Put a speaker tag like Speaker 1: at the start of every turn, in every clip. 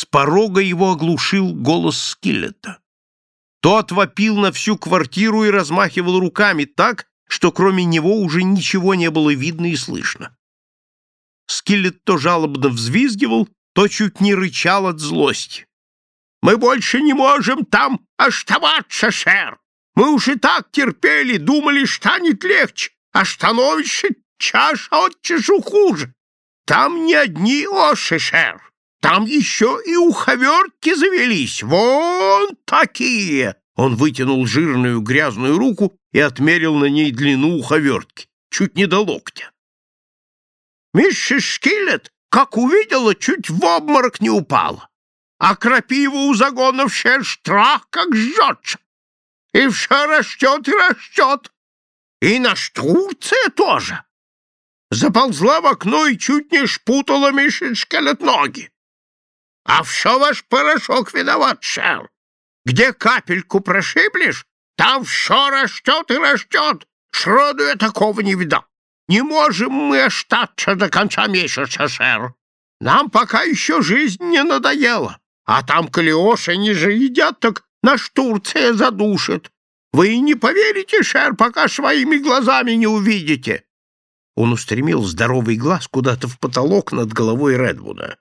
Speaker 1: С порога его оглушил голос Скиллета. Тот вопил на всю квартиру и размахивал руками так, что кроме него уже ничего не было видно и слышно. Скиллет то жалобно взвизгивал, то чуть не рычал от злости. «Мы больше не можем там оставаться, шер! Мы уж и так терпели, думали, станет легче, а становится чаша от хуже. Там не одни оши, шер, там еще и уховертки завелись, вон такие!» Он вытянул жирную грязную руку и отмерил на ней длину уховертки, чуть не до локтя. Миссис Шкиллет, как увидела, чуть в обморок не упала, а крапива у загонов все страх как жжется. И все растет и растет. И наш Турция тоже. Заползла в окно и чуть не шпутала миссис Шкиллет ноги. А все ваш порошок виноват, Шер. Где капельку прошиблешь, там все растет и растет. Сроду я такого не видал. Не можем мы остаться до конца месяца, сэр. Нам пока еще жизнь не надоела. А там, коли не же едят, так наш Турция задушит. Вы не поверите, шер, пока своими глазами не увидите. Он устремил здоровый глаз куда-то в потолок над головой Редвуда.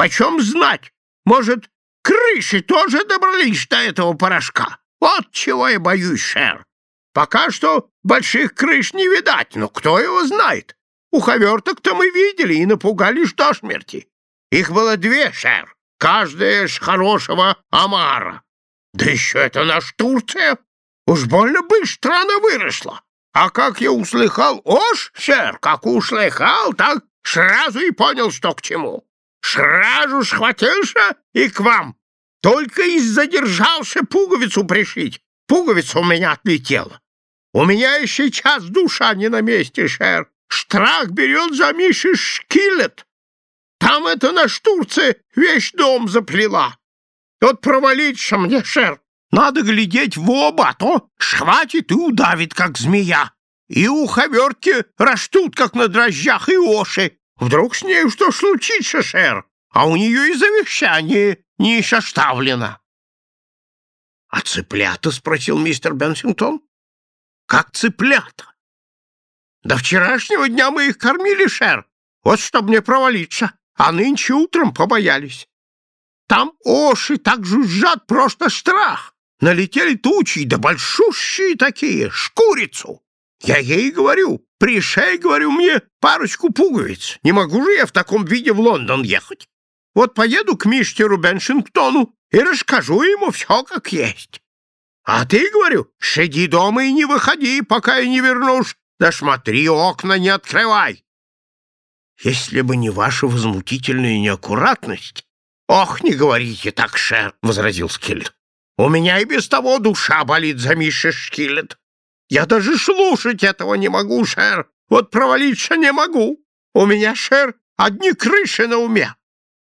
Speaker 1: Почем знать? Может, крыши тоже добрались до этого порошка? Вот чего я боюсь, шер. Пока что больших крыш не видать, но кто его знает? Уховерток-то мы видели и напугались до смерти. Их было две, шер, каждая с хорошего омара. Да еще это наш Турция. Уж больно быстро она выросла. А как я услыхал ош, шер, как услыхал, так сразу и понял, что к чему. Сразу схватился и к вам. Только и задержался пуговицу пришить. Пуговица у меня отлетела. У меня и сейчас душа не на месте, шер. Штрах берет за Миши Шкилет. Там это на штурце весь дом заплела. Вот провалиться мне, шер. Надо глядеть в оба, а то схватит и удавит, как змея. И уховертки растут, как на дрожжах, и оши. Вдруг с нею что случится, шер? А у нее и завещание не составлено. — А цыплята? — спросил мистер Бенсингтон. — Как цыплята? — До вчерашнего дня мы их кормили, шер, вот чтоб не провалиться, а нынче утром побоялись. Там оши так жужжат, просто страх. Налетели тучи, да большущие такие, шкурицу. Я ей говорю, пришей, говорю мне, парочку пуговиц. Не могу же я в таком виде в Лондон ехать. Вот поеду к мистеру Беншингтону и расскажу ему все как есть. А ты, говорю, сиди дома и не выходи, пока я не вернусь. Да смотри, окна не открывай. Если бы не ваша возмутительная неаккуратность... Ох, не говорите так, шер, — возразил Скиллет. У меня и без того душа болит за Миша Шкиллет. Я даже слушать этого не могу, шер. Вот провалиться не могу. У меня, шер, одни крыши на уме.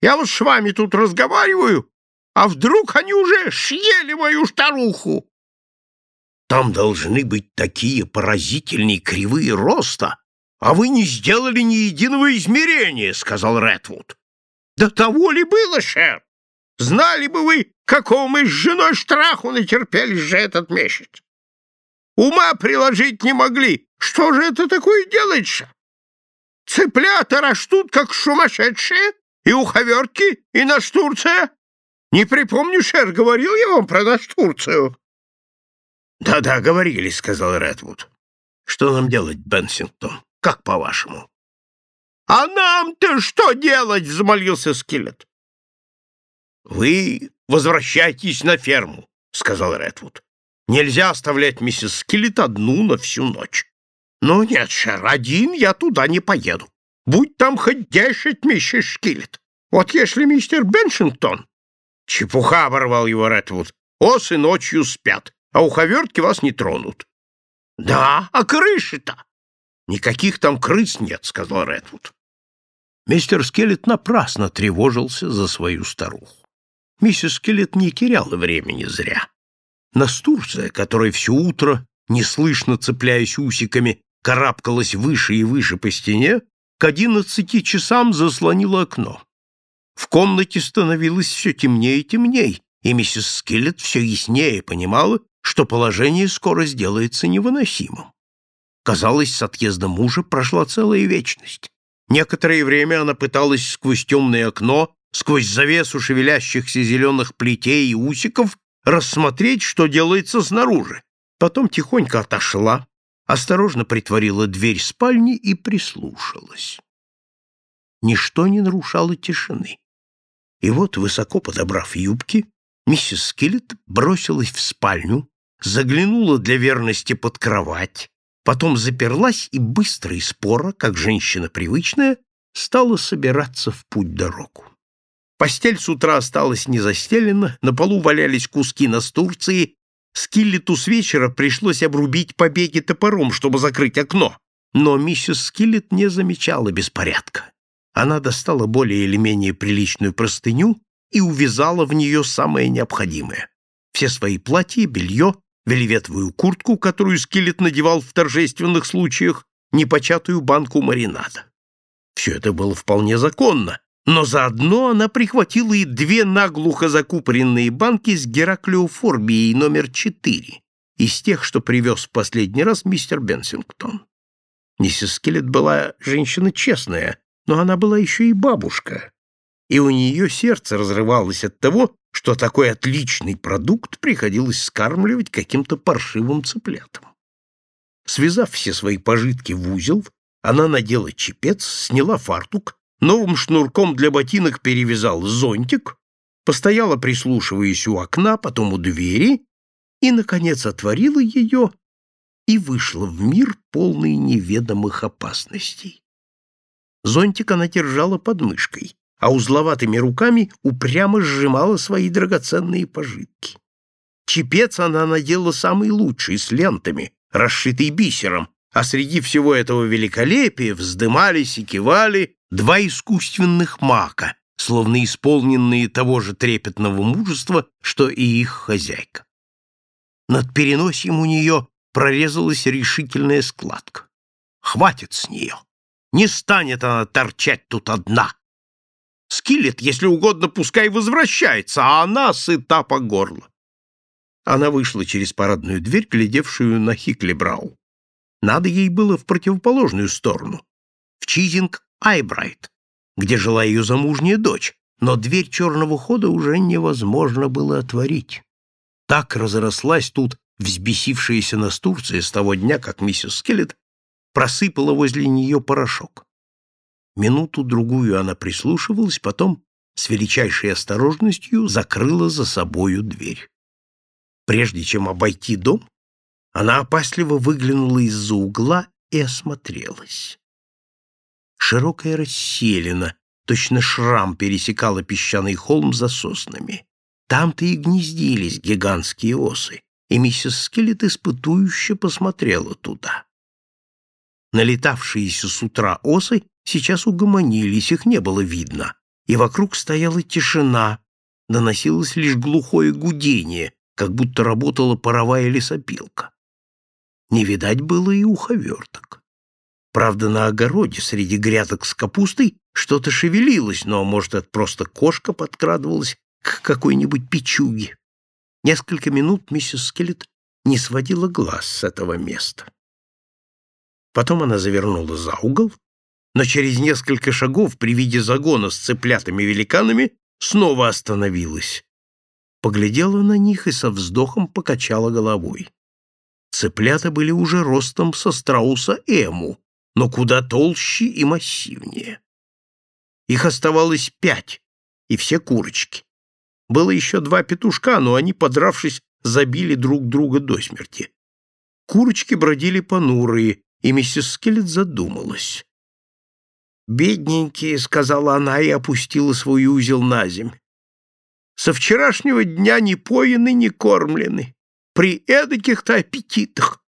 Speaker 1: Я вот с вами тут разговариваю, а вдруг они уже съели мою старуху? Там должны быть такие поразительные кривые роста, а вы не сделали ни единого измерения, — сказал Рэтвуд. Да того ли было, шер? Знали бы вы, какого мы с женой страху натерпелись же этот месяц. Ума приложить не могли. Что же это такое делается? Цыплята растут, как сумасшедшие, и уховертки, и Настурция. Не припомню, шер, говорил я вам про Настурцию. Да-да, говорили, сказал Редвуд. Что нам делать, Бенсингтон? Как по-вашему? А нам-то что делать? взмолился Скиллет. Вы возвращайтесь на ферму, сказал Редвуд. Нельзя оставлять миссис Скиллет одну на всю ночь. Ну нет, Шер, один я туда не поеду. Будь там хоть десять миссис Скиллет. Вот если мистер Беншингтон... Чепуха оборвал его Редвуд. Осы ночью спят, а уховертки вас не тронут. Да, а крыши-то? Никаких там крыс нет, сказал Редвуд. Мистер Скелет напрасно тревожился за свою старуху. Миссис Скелет не теряла времени зря. Настурция, которая все утро, неслышно цепляясь усиками, карабкалась выше и выше по стене, к одиннадцати часам заслонила окно. В комнате становилось все темнее и темнее, и миссис Скиллет все яснее понимала, что положение скоро сделается невыносимым. Казалось, с отъезда мужа прошла целая вечность. Некоторое время она пыталась сквозь темное окно, сквозь завесу шевелящихся зеленых плетей и усиков рассмотреть, что делается снаружи. Потом тихонько отошла, осторожно притворила дверь спальни и прислушалась. Ничто не нарушало тишины. И вот, высоко подобрав юбки, миссис Скиллет бросилась в спальню, заглянула для верности под кровать, потом заперлась и быстро и споро, как женщина привычная, стала собираться в путь-дорогу. Постель с утра осталась не застелена, на полу валялись куски настурции, Скиллету с вечера пришлось обрубить побеги топором, чтобы закрыть окно. Но миссис Скиллет не замечала беспорядка. Она достала более или менее приличную простыню и увязала в нее самое необходимое. Все свои платья, белье, вельветовую куртку, которую Скиллет надевал в торжественных случаях, непочатую банку маринада. Все это было вполне законно, но заодно она прихватила и две наглухо закупоренные банки с гераклеофорбией номер 4, из тех, что привез в последний раз мистер Бенсингтон. Миссис Скелет была женщина честная, но она была еще и бабушка, и у нее сердце разрывалось от того, что такой отличный продукт приходилось скармливать каким-то паршивым цыплятам. Связав все свои пожитки в узел, она надела чепец, сняла фартук, новым шнурком для ботинок перевязал зонтик, постояла, прислушиваясь у окна, потом у двери, и, наконец, отворила ее и вышла в мир, полный неведомых опасностей. Зонтик она держала под мышкой, а узловатыми руками упрямо сжимала свои драгоценные пожитки. Чепец она надела самый лучший, с лентами, расшитый бисером, а среди всего этого великолепия вздымались и кивали два искусственных мака, словно исполненные того же трепетного мужества, что и их хозяйка. Над переносием у нее прорезалась решительная складка. Хватит с нее. Не станет она торчать тут одна. Скиллет, если угодно, пускай возвращается, а она сыта по горло. Она вышла через парадную дверь, глядевшую на Хикли Брау. Надо ей было в противоположную сторону, в Чизинг Айбрайт, где жила ее замужняя дочь, но дверь черного хода уже невозможно было отворить. Так разрослась тут взбесившаяся настурция с того дня, как миссис Скелет просыпала возле нее порошок. Минуту-другую она прислушивалась, потом с величайшей осторожностью закрыла за собою дверь. Прежде чем обойти дом, она опасливо выглянула из-за угла и осмотрелась. Широкая расселена, точно шрам пересекала песчаный холм за соснами. Там-то и гнездились гигантские осы, и миссис Скелет испытующе посмотрела туда. Налетавшиеся с утра осы сейчас угомонились, их не было видно, и вокруг стояла тишина, доносилось лишь глухое гудение, как будто работала паровая лесопилка. Не видать было и уховерток. Правда, на огороде среди грядок с капустой что-то шевелилось, но, может, это просто кошка подкрадывалась к какой-нибудь печуге. Несколько минут миссис Скелет не сводила глаз с этого места. Потом она завернула за угол, но через несколько шагов при виде загона с цыплятами-великанами снова остановилась. Поглядела на них и со вздохом покачала головой. Цыплята были уже ростом со страуса Эму, но куда толще и массивнее. Их оставалось пять, и все курочки. Было еще два петушка, но они, подравшись, забили друг друга до смерти. Курочки бродили понурые, и миссис Скелет задумалась. «Бедненькие», — сказала она и опустила свой узел на земь. «Со вчерашнего дня не поены, не кормлены. При эдаких-то аппетитах.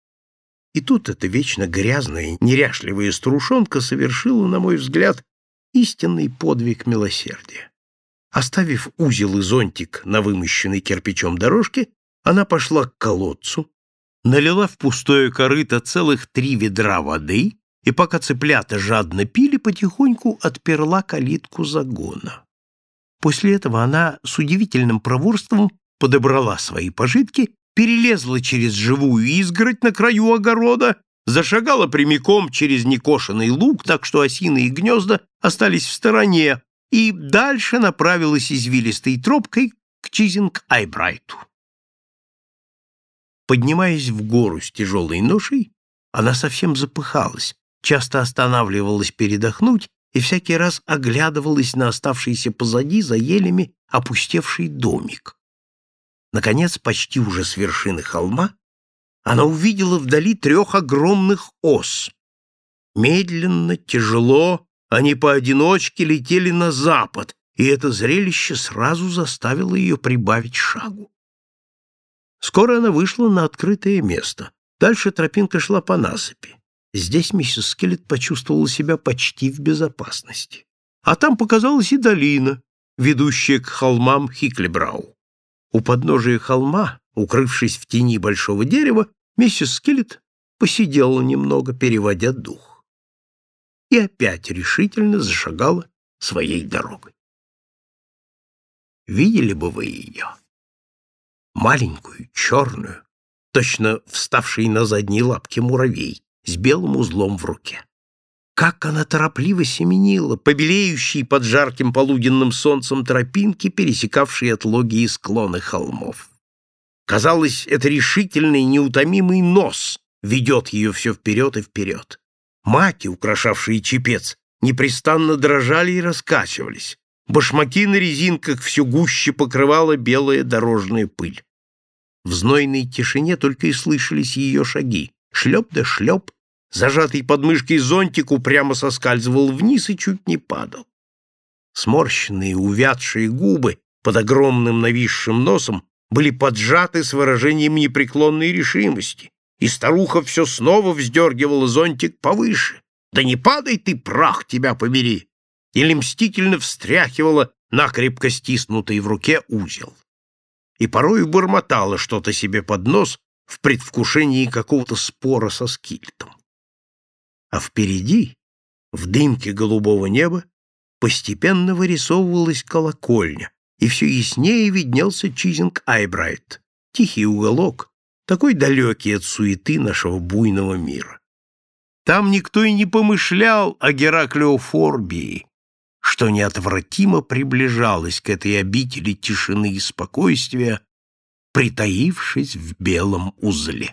Speaker 1: И тут эта вечно грязная, неряшливая струшонка совершила, на мой взгляд, истинный подвиг милосердия. Оставив узел и зонтик на вымощенной кирпичом дорожке, она пошла к колодцу, налила в пустое корыто целых три ведра воды и, пока цыплята жадно пили, потихоньку отперла калитку загона. После этого она с удивительным проворством подобрала свои пожитки, перелезла через живую изгородь на краю огорода, зашагала прямиком через некошенный луг, так что осиные гнезда остались в стороне, и дальше направилась извилистой тропкой к Чизинг-Айбрайту. Поднимаясь в гору с тяжелой ношей, она совсем запыхалась, часто останавливалась передохнуть и всякий раз оглядывалась на оставшийся позади за елями опустевший домик. Наконец, почти уже с вершины холма, она увидела вдали трех огромных ос. Медленно, тяжело, они поодиночке летели на запад, и это зрелище сразу заставило ее прибавить шагу. Скоро она вышла на открытое место. Дальше тропинка шла по насыпи. Здесь миссис Скелет почувствовала себя почти в безопасности. А там показалась и долина, ведущая к холмам Хиклебрау. У подножия холма, укрывшись в тени большого дерева, миссис Скелет посидела немного, переводя дух. И опять решительно зашагала своей дорогой. Видели бы вы ее? маленькую, черную, точно вставший на задние лапки муравей, с белым узлом в руке. Как она торопливо семенила, побелеющей под жарким полуденным солнцем тропинки, пересекавшей отлогие склоны холмов. Казалось, это решительный, неутомимый нос ведет ее все вперед и вперед. Маки, украшавшие чепец, непрестанно дрожали и раскачивались. Башмаки на резинках все гуще покрывала белая дорожная пыль. В знойной тишине только и слышались ее шаги. Шлеп да шлеп, зажатый под мышкой зонтик упрямо соскальзывал вниз и чуть не падал. Сморщенные, увядшие губы под огромным нависшим носом были поджаты с выражением непреклонной решимости, и старуха все снова вздергивала зонтик повыше. «Да не падай ты, прах тебя побери!» или мстительно встряхивала накрепко стиснутый в руке узел. И порою бормотала что-то себе под нос в предвкушении какого-то спора со скильтом. А впереди, в дымке голубого неба, постепенно вырисовывалась колокольня, и все яснее виднелся Чизинг Айбрайт, тихий уголок, такой далекий от суеты нашего буйного мира. Там никто и не помышлял о Гераклеофорбии, что неотвратимо приближалось к этой обители тишины и спокойствия, притаившись в белом узле.